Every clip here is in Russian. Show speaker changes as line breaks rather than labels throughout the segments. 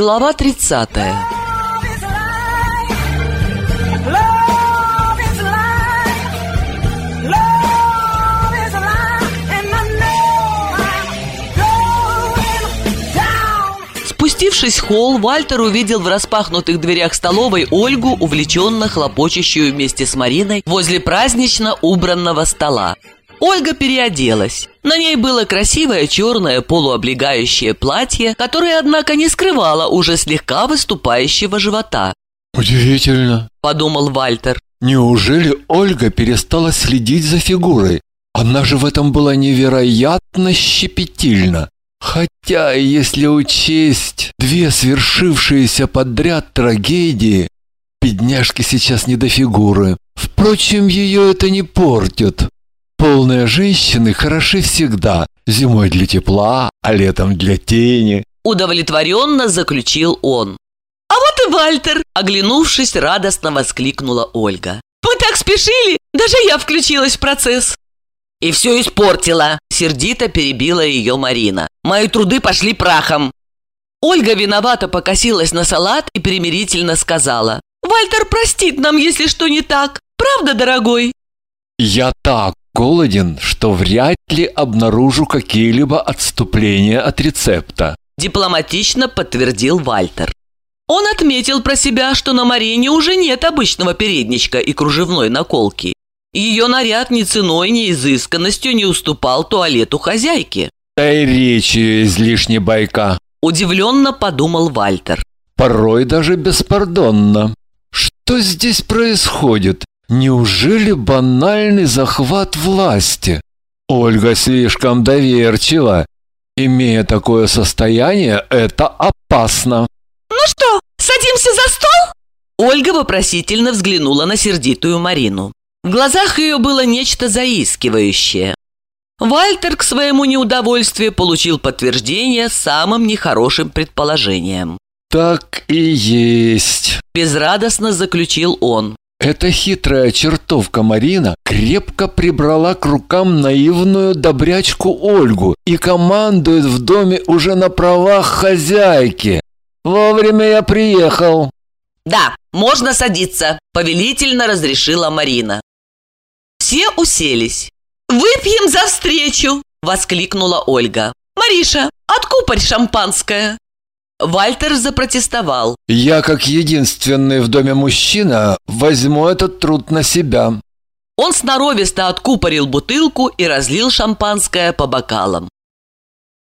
Глава 30 Спустившись в холл, Вальтер увидел в распахнутых дверях столовой Ольгу, увлеченно хлопочущую вместе с Мариной возле празднично убранного стола. Ольга переоделась. На ней было красивое черное полуоблегающее платье, которое, однако, не скрывало уже слегка выступающего живота.
«Удивительно», –
подумал Вальтер.
«Неужели Ольга перестала следить за фигурой? Она же в этом была невероятно щепетильна. Хотя, если учесть две свершившиеся подряд трагедии, бедняжке сейчас не до фигуры. Впрочем, ее это не портит. Полные женщины хороши всегда, зимой для тепла, а летом для тени.
Удовлетворенно заключил он. А вот и Вальтер, оглянувшись, радостно воскликнула Ольга. Мы так спешили, даже я включилась в процесс. И все испортила, сердито перебила ее Марина. Мои труды пошли прахом. Ольга виновато покосилась на салат и примирительно сказала. «Вальтер простит нам, если что не так. Правда, дорогой?»
«Я так голоден, что вряд ли обнаружу какие-либо отступления от рецепта»,
дипломатично подтвердил Вальтер. Он отметил про себя, что на Марине уже нет обычного передничка и кружевной наколки. Ее наряд ни ценой, ни изысканностью не уступал туалету хозяйки.
«Да и речь ее излишне байка»,
удивленно подумал Вальтер.
«Порой даже беспардонно. Что здесь происходит? Неужели банальный захват власти? Ольга слишком доверчива. Имея такое состояние, это опасно.
Ну что, садимся за стол? Ольга вопросительно взглянула на сердитую Марину. В глазах ее было нечто заискивающее. Вальтер к своему неудовольствию получил подтверждение самым нехорошим предположением.
«Так и есть», –
безрадостно заключил он.
Эта хитрая чертовка Марина крепко прибрала к рукам наивную добрячку Ольгу и командует в доме уже на правах хозяйки. Вовремя я приехал.
Да, можно садиться, повелительно разрешила Марина. Все уселись. «Выпьем за встречу!» – воскликнула Ольга. «Мариша, откупорь шампанское!» Вальтер запротестовал.
«Я, как единственный в доме мужчина, возьму этот труд на себя».
Он сноровисто откупорил бутылку и разлил шампанское по бокалам.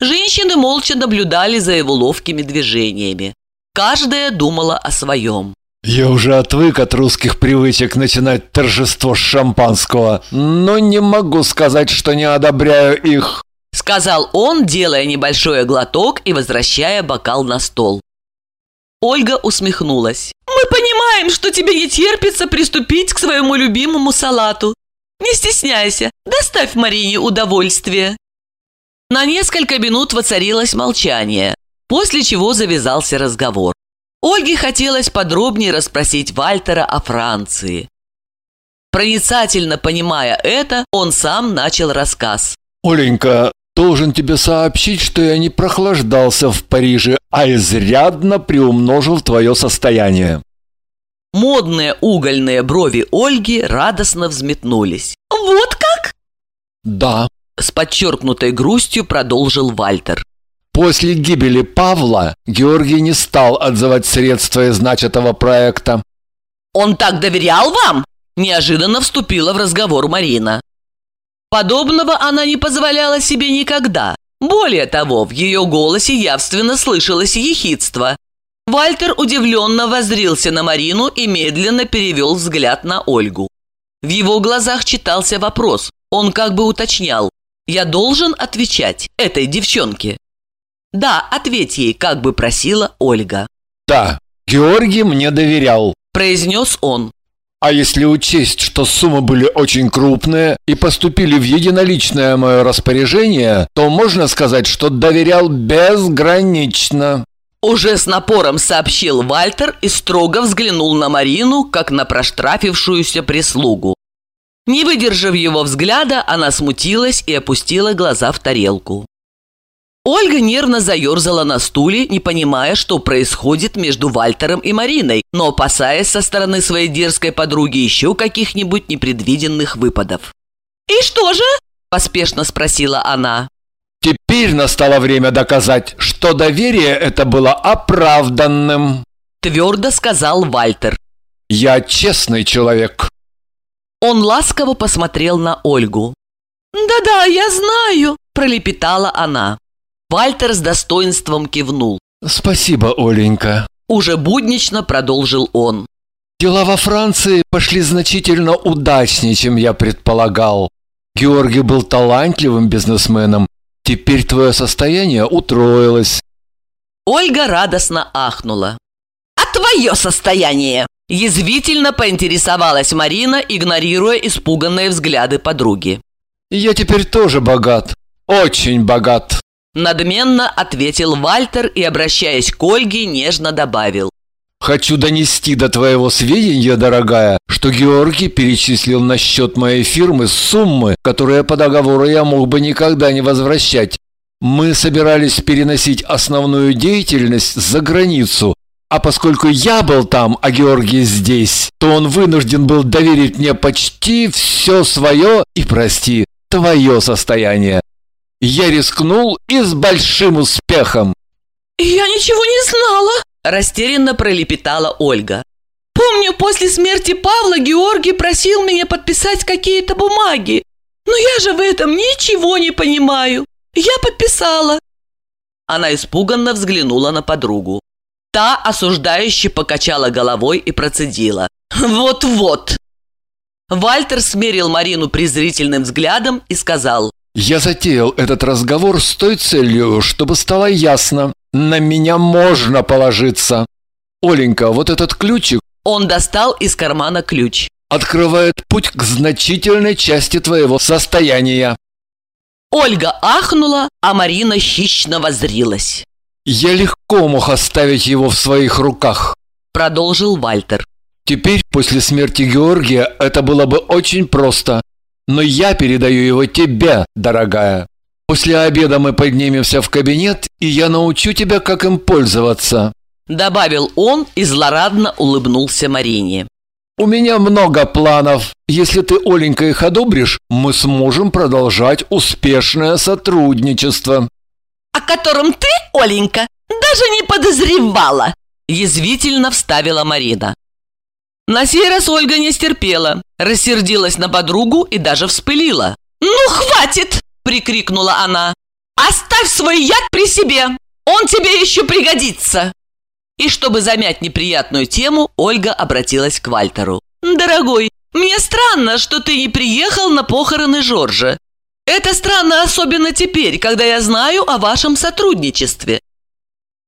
Женщины молча наблюдали за его ловкими движениями. Каждая думала о своем.
«Я уже отвык от русских привычек начинать торжество с шампанского, но не могу сказать, что не одобряю их».
– сказал он, делая небольшой глоток и возвращая бокал на стол. Ольга усмехнулась. «Мы понимаем, что тебе не терпится приступить к своему любимому салату. Не стесняйся, доставь Марине удовольствие». На несколько минут воцарилось молчание, после чего завязался разговор. Ольге хотелось подробнее расспросить Вальтера о Франции. Проницательно понимая это, он сам начал рассказ.
«Оленька, Должен тебе сообщить, что я не прохлаждался в Париже, а изрядно приумножил твое состояние».
Модные угольные брови Ольги радостно взметнулись. «Вот как?»
«Да», –
с подчеркнутой грустью продолжил Вальтер.
После гибели Павла Георгий не стал отзывать средства из начатого проекта.
«Он так доверял вам?» – неожиданно вступила в разговор Марина. Подобного она не позволяла себе никогда. Более того, в ее голосе явственно слышалось ехидство. Вальтер удивленно воззрился на Марину и медленно перевел взгляд на Ольгу. В его глазах читался вопрос. Он как бы уточнял. «Я должен отвечать этой девчонке?» «Да, ответь ей», как бы просила Ольга.
«Да, Георгий мне доверял», –
произнес он.
А если учесть, что суммы были очень крупные и поступили в единоличное мое распоряжение, то можно сказать, что доверял безгранично.
Уже с напором сообщил Вальтер и строго взглянул на Марину, как на проштрафившуюся прислугу. Не выдержав его взгляда, она смутилась и опустила глаза в тарелку. Ольга нервно заерзала на стуле, не понимая, что происходит между Вальтером и Мариной, но опасаясь со стороны своей дерзкой подруги еще каких-нибудь непредвиденных выпадов. «И что же?» – поспешно спросила она.
«Теперь настало время доказать, что доверие это было оправданным», –
твердо сказал Вальтер.
«Я честный человек».
Он ласково посмотрел на Ольгу. «Да-да, я знаю», – пролепетала она. Вальтер с достоинством кивнул.
«Спасибо, Оленька», –
уже буднично продолжил он.
«Дела во Франции пошли значительно удачнее, чем я предполагал. Георгий был талантливым бизнесменом. Теперь твое состояние утроилось».
Ольга радостно ахнула. «А твое состояние?» Язвительно поинтересовалась Марина, игнорируя испуганные взгляды подруги.
«Я теперь тоже богат. Очень богат».
Надменно ответил Вальтер и, обращаясь к Ольге, нежно добавил.
«Хочу донести до твоего сведения, дорогая, что Георгий перечислил на счет моей фирмы суммы, которые по договору я мог бы никогда не возвращать. Мы собирались переносить основную деятельность за границу, а поскольку я был там, а Георгий здесь, то он вынужден был доверить мне почти все свое и, прости, твое состояние. Я рискнул и с большим успехом.
«Я ничего не знала», –
растерянно пролепетала Ольга.
«Помню, после смерти Павла Георгий просил меня подписать какие-то бумаги. Но я же в этом ничего не понимаю. Я подписала».
Она испуганно взглянула на подругу. Та осуждающе покачала головой и процедила. «Вот-вот!» Вальтер смерил Марину презрительным взглядом и сказал
я затеял этот разговор с той целью, чтобы стало ясно, на меня можно положиться. Оленька, вот этот ключик...
Он достал из кармана ключ.
Открывает путь к значительной части твоего состояния.
Ольга ахнула, а Марина хищно возрилась.
«Я легко мог оставить его в своих руках», –
продолжил Вальтер.
«Теперь, после смерти Георгия, это было бы очень просто но я передаю его тебе, дорогая. После обеда мы поднимемся в кабинет, и я научу тебя, как им пользоваться»,
добавил он и злорадно улыбнулся Марине.
«У меня много планов. Если ты, Оленька, их одобришь, мы сможем продолжать успешное сотрудничество».
«О котором ты, Оленька, даже не подозревала!»
Язвительно вставила Марина. На сей раз Ольга не стерпела, рассердилась на подругу и даже вспылила.
«Ну, хватит!» – прикрикнула она. «Оставь свой яд при себе! Он тебе еще пригодится!»
И чтобы замять неприятную тему, Ольга обратилась к Вальтеру.
«Дорогой, мне странно, что ты не приехал на похороны Жоржа. Это странно особенно теперь, когда я знаю о вашем сотрудничестве».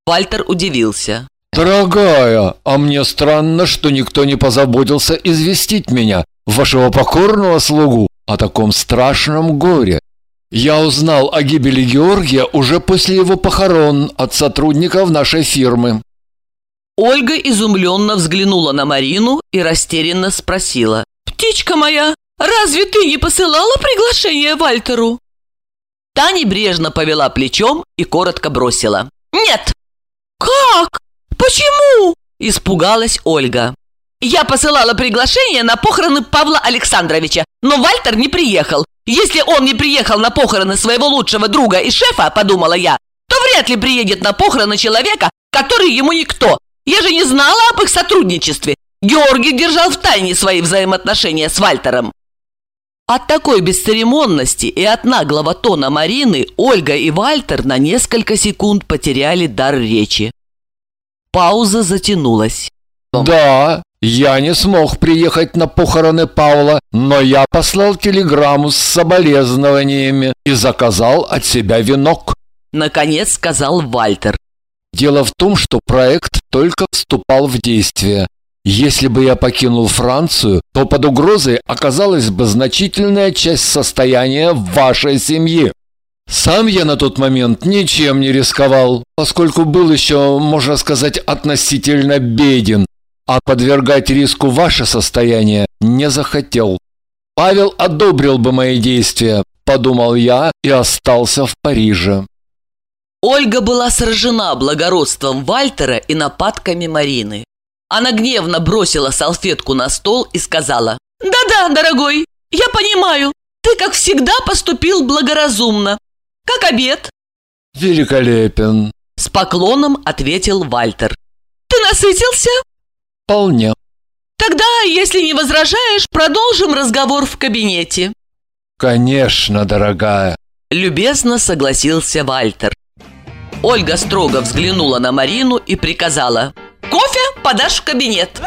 Вальтер удивился.
«Дорогая, а мне странно, что никто не позаботился известить меня, вашего покорного слугу, о таком страшном горе. Я узнал о гибели Георгия уже после его похорон от сотрудников нашей фирмы».
Ольга изумленно взглянула на Марину и растерянно спросила.
«Птичка моя, разве ты не посылала приглашение Вальтеру?»
Та небрежно повела плечом и коротко бросила. «Нет!»
«Как?» «Почему?»
– испугалась Ольга.
«Я посылала приглашение на похороны Павла Александровича, но Вальтер не приехал. Если он не приехал на похороны своего лучшего друга и шефа, подумала я, то вряд ли приедет на похороны человека, который ему никто. Я же не знала об их сотрудничестве. Георгий держал в тайне свои взаимоотношения с Вальтером.
От такой бесцеремонности и от наглого тона Марины Ольга и Вальтер на несколько секунд потеряли дар речи. Пауза затянулась.
«Да, я не смог приехать на похороны Паула, но я послал телеграмму с соболезнованиями и заказал от себя венок»,
наконец сказал Вальтер.
«Дело в том, что проект только вступал в действие. Если бы я покинул Францию, то под угрозой оказалась бы значительная часть состояния вашей семьи. Сам я на тот момент ничем не рисковал, поскольку был еще, можно сказать, относительно беден, а подвергать риску ваше состояние не захотел. Павел одобрил бы мои действия, подумал я и остался в Париже.
Ольга была сражена благородством Вальтера и нападками Марины. Она гневно бросила салфетку на стол и сказала «Да-да, дорогой, я понимаю, ты, как всегда, поступил благоразумно. Как обед?»
«Великолепен!»
С поклоном ответил Вальтер. «Ты насытился?»
«Вполне».
«Тогда, если не возражаешь, продолжим разговор в кабинете».
«Конечно, дорогая!»
Любезно согласился Вальтер. Ольга строго взглянула на Марину и приказала «Кофе подашь в кабинет».